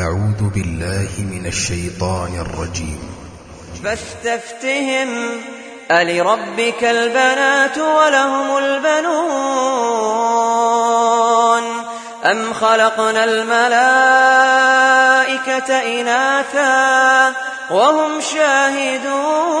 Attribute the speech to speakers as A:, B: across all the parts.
A: أعوذ بالله من الشيطان الرجيم.
B: فاستفتهم ألربك البنات ولهم البنون أم خلقنا الملائكة إناثا وهم شاهدون؟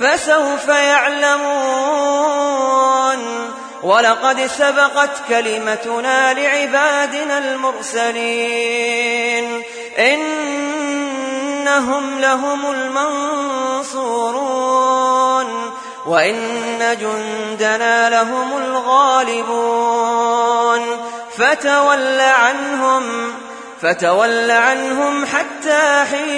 B: فسوف يعلمون. ولقد سبقت كلمتنا لعبادنا المرسلين. إنهم لهم المنصورون. وإن جندنا لهم الغالبون. فتول عنهم فتول عنهم حتى حين